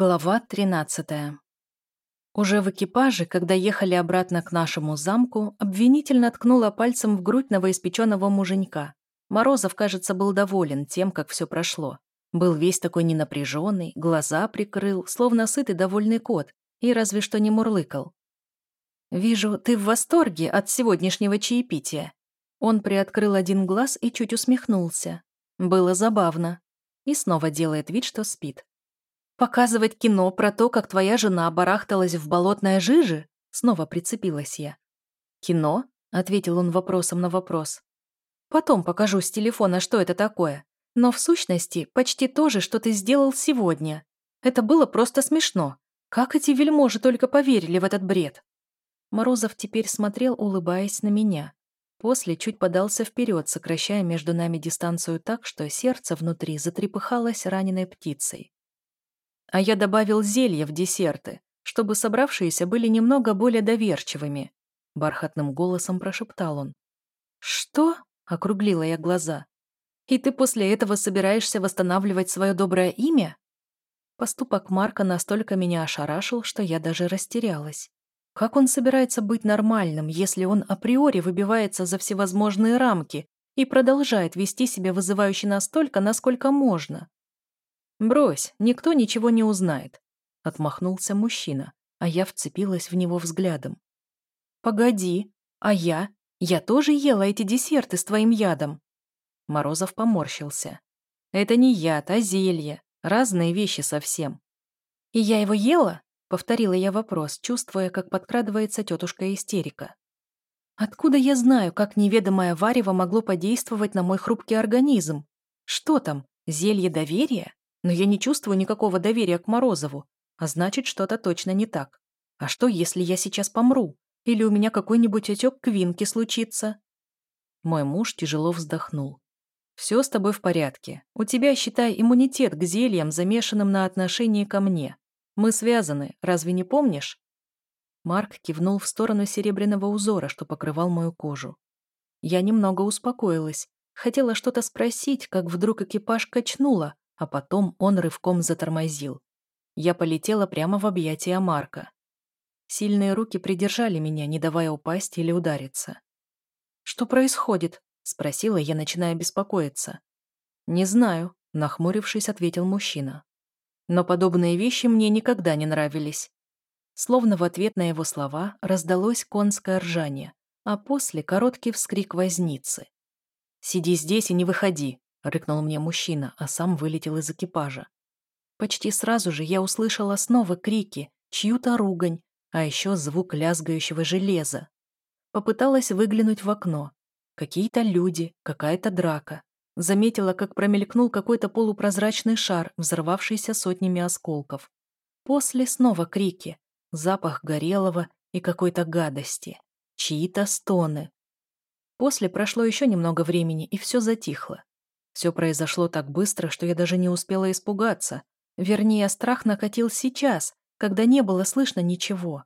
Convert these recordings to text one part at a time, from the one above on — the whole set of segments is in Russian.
Глава 13 Уже в экипаже, когда ехали обратно к нашему замку, обвинительно ткнула пальцем в грудь новоиспеченного муженька. Морозов, кажется, был доволен тем, как все прошло. Был весь такой ненапряженный, глаза прикрыл, словно сытый довольный кот, и разве что не мурлыкал. «Вижу, ты в восторге от сегодняшнего чаепития». Он приоткрыл один глаз и чуть усмехнулся. Было забавно. И снова делает вид, что спит. «Показывать кино про то, как твоя жена барахталась в болотной жиже?» Снова прицепилась я. «Кино?» — ответил он вопросом на вопрос. «Потом покажу с телефона, что это такое. Но в сущности, почти то же, что ты сделал сегодня. Это было просто смешно. Как эти вельможи только поверили в этот бред?» Морозов теперь смотрел, улыбаясь на меня. После чуть подался вперед, сокращая между нами дистанцию так, что сердце внутри затрепыхалось раненой птицей. А я добавил зелье в десерты, чтобы собравшиеся были немного более доверчивыми. Бархатным голосом прошептал он. «Что?» — округлила я глаза. «И ты после этого собираешься восстанавливать свое доброе имя?» Поступок Марка настолько меня ошарашил, что я даже растерялась. Как он собирается быть нормальным, если он априори выбивается за всевозможные рамки и продолжает вести себя вызывающе настолько, насколько можно? «Брось, никто ничего не узнает», — отмахнулся мужчина, а я вцепилась в него взглядом. «Погоди, а я? Я тоже ела эти десерты с твоим ядом?» Морозов поморщился. «Это не яд, а зелье. Разные вещи совсем». «И я его ела?» — повторила я вопрос, чувствуя, как подкрадывается тетушка истерика. «Откуда я знаю, как неведомое варево могло подействовать на мой хрупкий организм? Что там, зелье доверия?» Но я не чувствую никакого доверия к Морозову, а значит, что-то точно не так. А что, если я сейчас помру? Или у меня какой-нибудь отек квинки случится? Мой муж тяжело вздохнул. «Все с тобой в порядке. У тебя, считай, иммунитет к зельям, замешанным на отношении ко мне. Мы связаны, разве не помнишь?» Марк кивнул в сторону серебряного узора, что покрывал мою кожу. Я немного успокоилась. Хотела что-то спросить, как вдруг экипаж качнуло, а потом он рывком затормозил. Я полетела прямо в объятия Марка. Сильные руки придержали меня, не давая упасть или удариться. «Что происходит?» — спросила я, начиная беспокоиться. «Не знаю», — нахмурившись, ответил мужчина. «Но подобные вещи мне никогда не нравились». Словно в ответ на его слова раздалось конское ржание, а после короткий вскрик возницы. «Сиди здесь и не выходи», — рыкнул мне мужчина, а сам вылетел из экипажа. Почти сразу же я услышала снова крики, чью-то ругань, а еще звук лязгающего железа. Попыталась выглянуть в окно. Какие-то люди, какая-то драка. Заметила, как промелькнул какой-то полупрозрачный шар, взорвавшийся сотнями осколков. После снова крики, запах горелого и какой-то гадости. Чьи-то стоны. После прошло еще немного времени, и все затихло. Все произошло так быстро, что я даже не успела испугаться. Вернее, страх накатил сейчас, когда не было слышно ничего.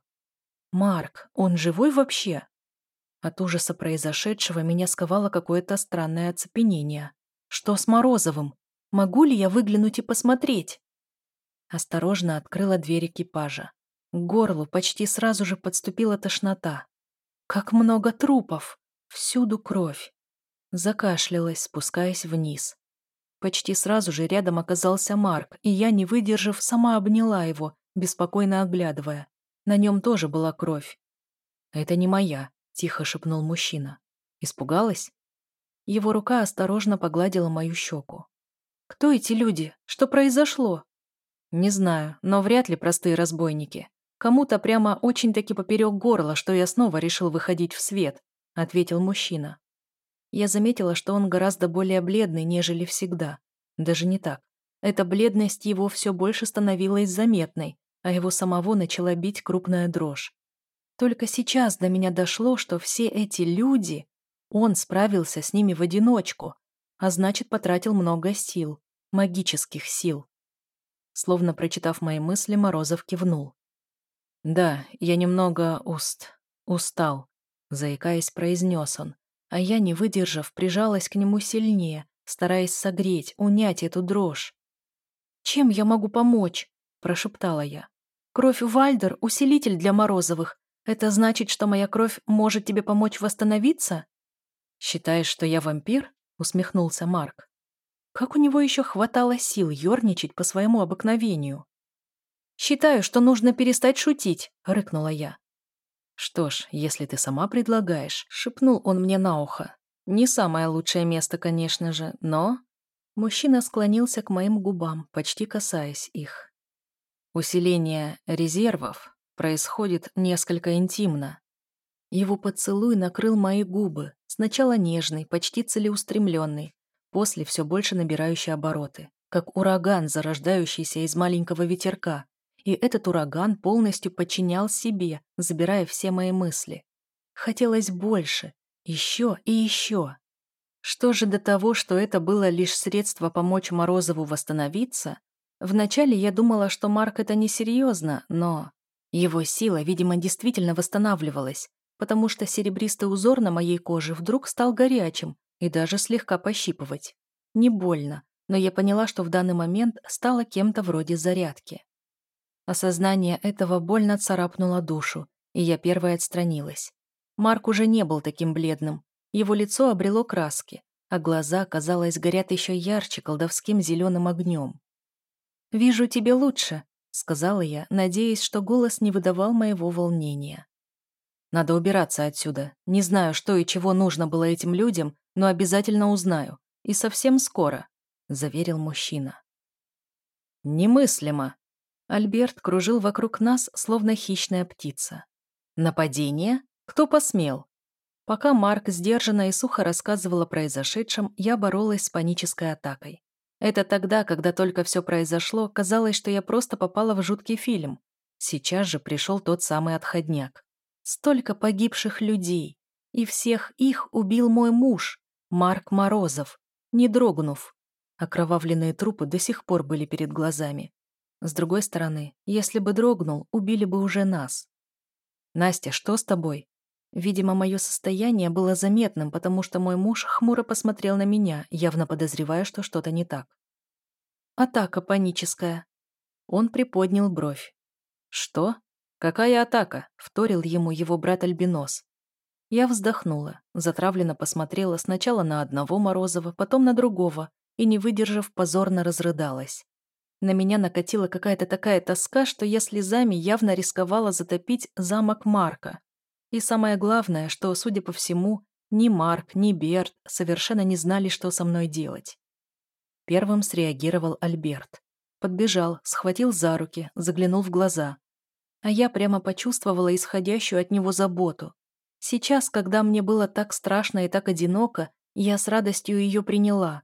«Марк, он живой вообще?» От ужаса произошедшего меня сковало какое-то странное оцепенение. «Что с Морозовым? Могу ли я выглянуть и посмотреть?» Осторожно открыла дверь экипажа. К горлу почти сразу же подступила тошнота. «Как много трупов! Всюду кровь!» Закашлялась, спускаясь вниз. Почти сразу же рядом оказался Марк, и я, не выдержав, сама обняла его, беспокойно оглядывая. На нем тоже была кровь. «Это не моя», — тихо шепнул мужчина. «Испугалась?» Его рука осторожно погладила мою щеку. «Кто эти люди? Что произошло?» «Не знаю, но вряд ли простые разбойники. Кому-то прямо очень-таки поперек горла, что я снова решил выходить в свет», — ответил мужчина. Я заметила, что он гораздо более бледный, нежели всегда. Даже не так. Эта бледность его все больше становилась заметной, а его самого начала бить крупная дрожь. Только сейчас до меня дошло, что все эти люди... Он справился с ними в одиночку, а значит, потратил много сил, магических сил. Словно прочитав мои мысли, Морозов кивнул. «Да, я немного уст... устал», — заикаясь, произнес он а я, не выдержав, прижалась к нему сильнее, стараясь согреть, унять эту дрожь. «Чем я могу помочь?» прошептала я. «Кровь Вальдер — усилитель для Морозовых. Это значит, что моя кровь может тебе помочь восстановиться?» «Считаешь, что я вампир?» — усмехнулся Марк. Как у него еще хватало сил ерничать по своему обыкновению? «Считаю, что нужно перестать шутить», — рыкнула я. «Что ж, если ты сама предлагаешь», — шепнул он мне на ухо. «Не самое лучшее место, конечно же, но...» Мужчина склонился к моим губам, почти касаясь их. Усиление резервов происходит несколько интимно. Его поцелуй накрыл мои губы, сначала нежный, почти целеустремленный, после все больше набирающий обороты, как ураган, зарождающийся из маленького ветерка, и этот ураган полностью подчинял себе, забирая все мои мысли. Хотелось больше, еще и еще. Что же до того, что это было лишь средство помочь Морозову восстановиться? Вначале я думала, что Марк это несерьезно, но... Его сила, видимо, действительно восстанавливалась, потому что серебристый узор на моей коже вдруг стал горячим и даже слегка пощипывать. Не больно, но я поняла, что в данный момент стала кем-то вроде зарядки. Осознание этого больно царапнуло душу, и я первой отстранилась. Марк уже не был таким бледным. Его лицо обрело краски, а глаза, казалось, горят еще ярче колдовским зеленым огнем. «Вижу тебе лучше», — сказала я, надеясь, что голос не выдавал моего волнения. «Надо убираться отсюда. Не знаю, что и чего нужно было этим людям, но обязательно узнаю. И совсем скоро», — заверил мужчина. «Немыслимо», Альберт кружил вокруг нас, словно хищная птица. «Нападение? Кто посмел?» Пока Марк сдержанно и сухо рассказывал о произошедшем, я боролась с панической атакой. Это тогда, когда только все произошло, казалось, что я просто попала в жуткий фильм. Сейчас же пришел тот самый отходняк. Столько погибших людей. И всех их убил мой муж, Марк Морозов, не дрогнув. Окровавленные трупы до сих пор были перед глазами. С другой стороны, если бы дрогнул, убили бы уже нас. «Настя, что с тобой?» Видимо, мое состояние было заметным, потому что мой муж хмуро посмотрел на меня, явно подозревая, что что-то не так. «Атака паническая». Он приподнял бровь. «Что? Какая атака?» — вторил ему его брат Альбинос. Я вздохнула, затравленно посмотрела сначала на одного Морозова, потом на другого, и, не выдержав, позорно разрыдалась. На меня накатила какая-то такая тоска, что я слезами явно рисковала затопить замок Марка. И самое главное, что, судя по всему, ни Марк, ни Берт совершенно не знали, что со мной делать. Первым среагировал Альберт. Подбежал, схватил за руки, заглянул в глаза. А я прямо почувствовала исходящую от него заботу. Сейчас, когда мне было так страшно и так одиноко, я с радостью ее приняла.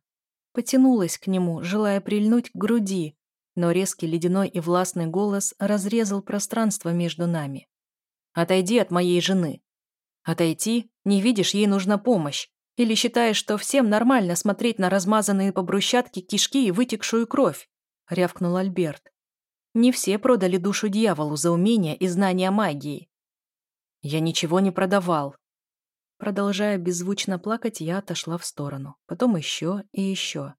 Потянулась к нему, желая прильнуть к груди, но резкий ледяной и властный голос разрезал пространство между нами. «Отойди от моей жены». «Отойти? Не видишь, ей нужна помощь. Или считаешь, что всем нормально смотреть на размазанные по брусчатке кишки и вытекшую кровь?» — рявкнул Альберт. «Не все продали душу дьяволу за умение и знания магии». «Я ничего не продавал». Продолжая беззвучно плакать, я отошла в сторону. Потом еще и еще.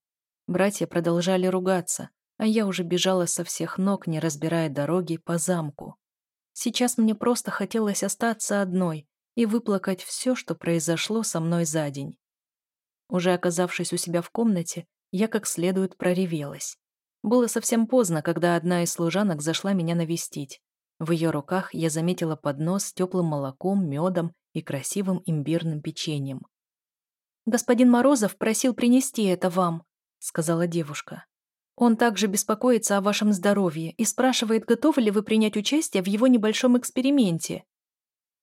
Братья продолжали ругаться, а я уже бежала со всех ног, не разбирая дороги, по замку. Сейчас мне просто хотелось остаться одной и выплакать все, что произошло со мной за день. Уже оказавшись у себя в комнате, я как следует проревелась. Было совсем поздно, когда одна из служанок зашла меня навестить. В ее руках я заметила поднос с теплым молоком, медом и красивым имбирным печеньем. «Господин Морозов просил принести это вам», — сказала девушка. Он также беспокоится о вашем здоровье и спрашивает, готовы ли вы принять участие в его небольшом эксперименте.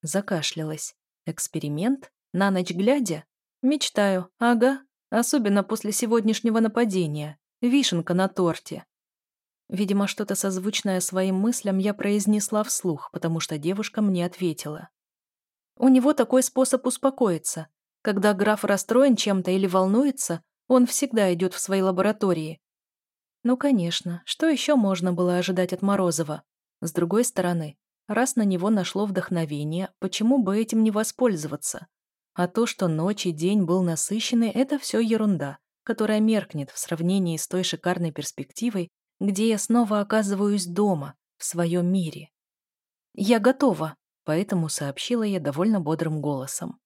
Закашлялась. Эксперимент? На ночь глядя? Мечтаю. Ага. Особенно после сегодняшнего нападения. Вишенка на торте. Видимо, что-то созвучное своим мыслям я произнесла вслух, потому что девушка мне ответила. У него такой способ успокоиться. Когда граф расстроен чем-то или волнуется, он всегда идет в свои лаборатории, ну, конечно, что еще можно было ожидать от Морозова? С другой стороны, раз на него нашло вдохновение, почему бы этим не воспользоваться? А то, что ночь и день был насыщенный, это все ерунда, которая меркнет в сравнении с той шикарной перспективой, где я снова оказываюсь дома, в своем мире. «Я готова», — поэтому сообщила я довольно бодрым голосом.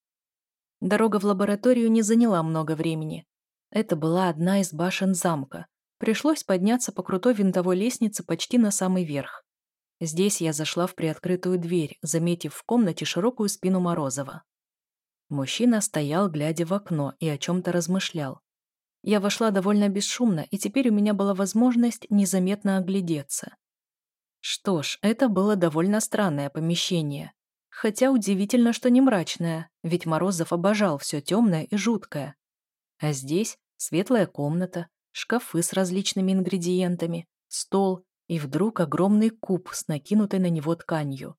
Дорога в лабораторию не заняла много времени. Это была одна из башен замка. Пришлось подняться по крутой винтовой лестнице почти на самый верх. Здесь я зашла в приоткрытую дверь, заметив в комнате широкую спину Морозова. Мужчина стоял, глядя в окно, и о чем-то размышлял. Я вошла довольно бесшумно, и теперь у меня была возможность незаметно оглядеться. Что ж, это было довольно странное помещение. Хотя удивительно, что не мрачное, ведь Морозов обожал все темное и жуткое. А здесь светлая комната, шкафы с различными ингредиентами, стол и вдруг огромный куб с накинутой на него тканью.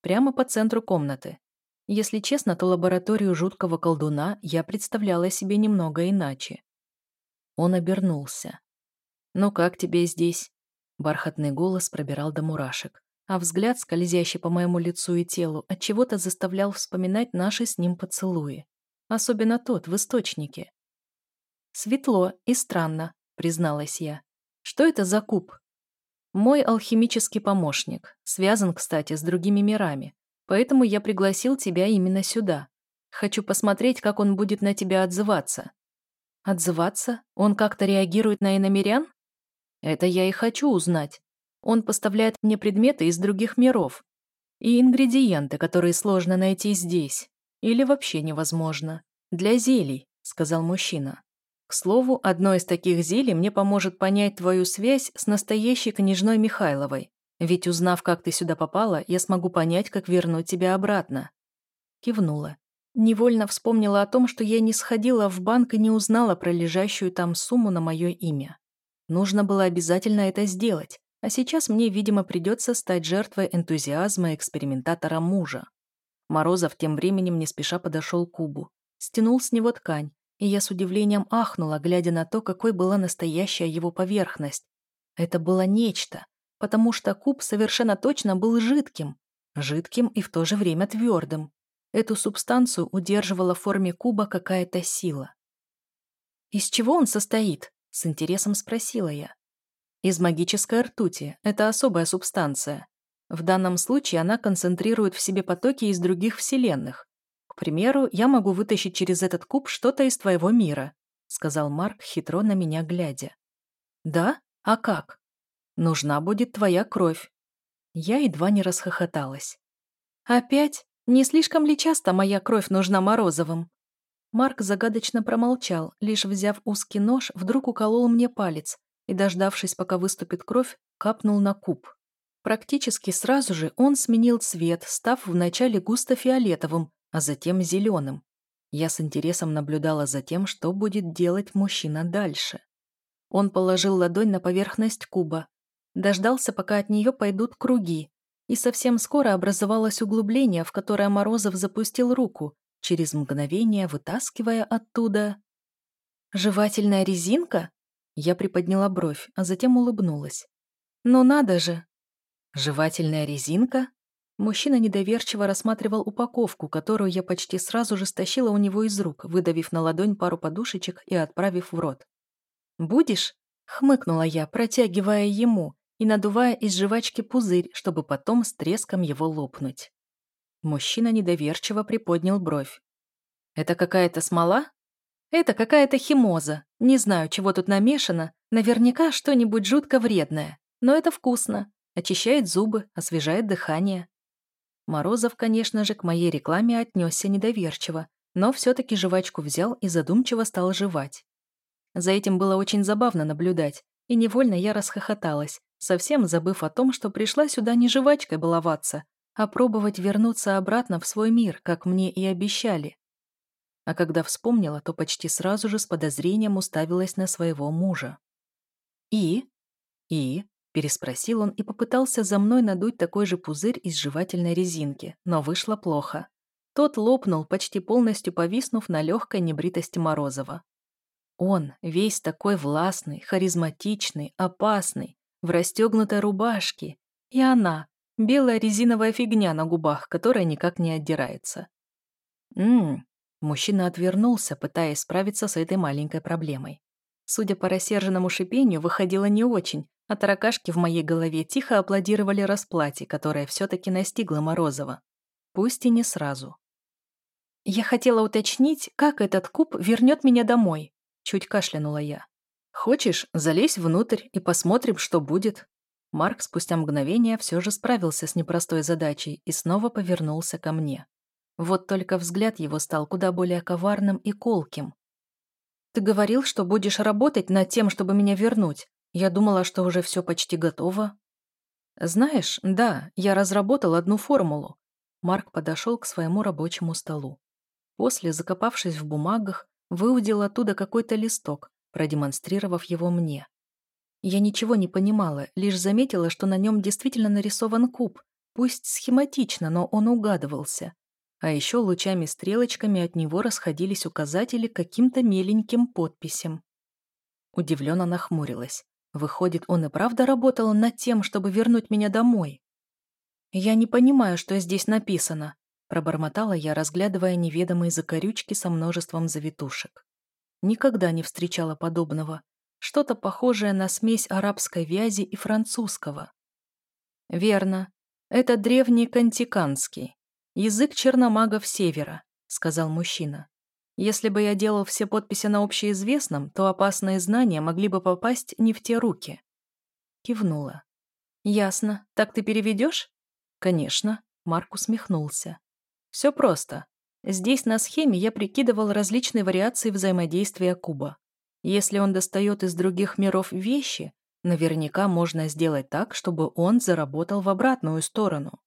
Прямо по центру комнаты. Если честно, то лабораторию жуткого колдуна я представляла себе немного иначе. Он обернулся. «Ну как тебе здесь?» Бархатный голос пробирал до мурашек, а взгляд, скользящий по моему лицу и телу, отчего-то заставлял вспоминать наши с ним поцелуи. Особенно тот, в источнике. «Светло и странно», — призналась я. «Что это за куб?» «Мой алхимический помощник. Связан, кстати, с другими мирами. Поэтому я пригласил тебя именно сюда. Хочу посмотреть, как он будет на тебя отзываться». «Отзываться? Он как-то реагирует на иномерян?» Это я и хочу узнать. Он поставляет мне предметы из других миров. И ингредиенты, которые сложно найти здесь. Или вообще невозможно. Для зелий, сказал мужчина. К слову, одно из таких зелий мне поможет понять твою связь с настоящей княжной Михайловой. Ведь узнав, как ты сюда попала, я смогу понять, как вернуть тебя обратно. Кивнула. Невольно вспомнила о том, что я не сходила в банк и не узнала про лежащую там сумму на мое имя. Нужно было обязательно это сделать, а сейчас мне, видимо, придется стать жертвой энтузиазма экспериментатора мужа. Морозов тем временем не спеша подошел к кубу, стянул с него ткань, и я с удивлением ахнула, глядя на то, какой была настоящая его поверхность. Это было нечто, потому что куб совершенно точно был жидким, жидким и в то же время твердым. Эту субстанцию удерживала в форме куба какая-то сила. «Из чего он состоит?» С интересом спросила я. Из магической ртути. Это особая субстанция. В данном случае она концентрирует в себе потоки из других вселенных. Примеру, я могу вытащить через этот куб что-то из твоего мира, сказал Марк, хитро на меня глядя. Да? А как? Нужна будет твоя кровь. Я едва не расхохоталась. Опять? Не слишком ли часто моя кровь нужна Морозовым? Марк загадочно промолчал, лишь взяв узкий нож, вдруг уколол мне палец и, дождавшись, пока выступит кровь, капнул на куб. Практически сразу же он сменил цвет, став вначале густо-фиолетовым, а затем зеленым. Я с интересом наблюдала за тем, что будет делать мужчина дальше. Он положил ладонь на поверхность куба, дождался, пока от нее пойдут круги, и совсем скоро образовалось углубление, в которое Морозов запустил руку, через мгновение вытаскивая оттуда... «Жевательная резинка?» Я приподняла бровь, а затем улыбнулась. «Ну надо же!» «Жевательная резинка?» Мужчина недоверчиво рассматривал упаковку, которую я почти сразу же стащила у него из рук, выдавив на ладонь пару подушечек и отправив в рот. «Будешь?» — хмыкнула я, протягивая ему и надувая из жвачки пузырь, чтобы потом с треском его лопнуть. Мужчина недоверчиво приподнял бровь. «Это какая-то смола?» «Это какая-то химоза. Не знаю, чего тут намешано. Наверняка что-нибудь жутко вредное. Но это вкусно. Очищает зубы, освежает дыхание». Морозов, конечно же, к моей рекламе отнесся недоверчиво, но все-таки жвачку взял и задумчиво стал жевать. За этим было очень забавно наблюдать, и невольно я расхохоталась, совсем забыв о том, что пришла сюда не жвачкой баловаться, а пробовать вернуться обратно в свой мир, как мне и обещали. А когда вспомнила, то почти сразу же с подозрением уставилась на своего мужа. «И?» «И?» – переспросил он и попытался за мной надуть такой же пузырь из жевательной резинки, но вышло плохо. Тот лопнул, почти полностью повиснув на легкой небритости Морозова. Он, весь такой властный, харизматичный, опасный, в расстегнутой рубашке. И она, Белая резиновая фигня на губах, которая никак не отдирается. Ммм, мужчина отвернулся, пытаясь справиться с этой маленькой проблемой. Судя по рассерженному шипению, выходило не очень, А таракашки в моей голове тихо аплодировали расплате, которая все-таки настигла Морозова. Пусть и не сразу. «Я хотела уточнить, как этот куб вернет меня домой», — чуть кашлянула я. «Хочешь, залезь внутрь и посмотрим, что будет». Марк спустя мгновение все же справился с непростой задачей и снова повернулся ко мне. Вот только взгляд его стал куда более коварным и колким. «Ты говорил, что будешь работать над тем, чтобы меня вернуть. Я думала, что уже все почти готово». «Знаешь, да, я разработал одну формулу». Марк подошел к своему рабочему столу. После, закопавшись в бумагах, выудил оттуда какой-то листок, продемонстрировав его мне. Я ничего не понимала, лишь заметила, что на нем действительно нарисован куб, пусть схематично, но он угадывался. А еще лучами-стрелочками от него расходились указатели каким-то меленьким подписям. Удивленно нахмурилась. Выходит, он и правда работал над тем, чтобы вернуть меня домой. «Я не понимаю, что здесь написано», Пробормотала я, разглядывая неведомые закорючки со множеством завитушек. Никогда не встречала подобного. Что-то похожее на смесь арабской вязи и французского. «Верно. Это древний кантиканский. Язык черномагов Севера», — сказал мужчина. «Если бы я делал все подписи на общеизвестном, то опасные знания могли бы попасть не в те руки». Кивнула. «Ясно. Так ты переведешь?» «Конечно», — Марк усмехнулся. Все просто. Здесь на схеме я прикидывал различные вариации взаимодействия куба. Если он достает из других миров вещи, наверняка можно сделать так, чтобы он заработал в обратную сторону.